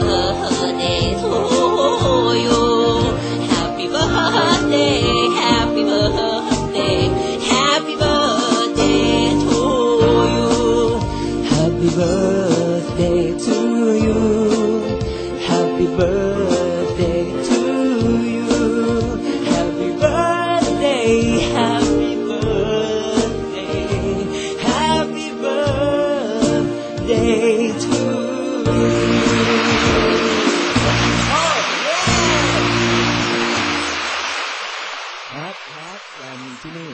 birthday to you. Happy birthday, happy birthday, happy birthday to you. Happy birthday to you. Happy birthday. Happy birthday, happy birthday, happy birthday to you. พระพระแรมที่นี่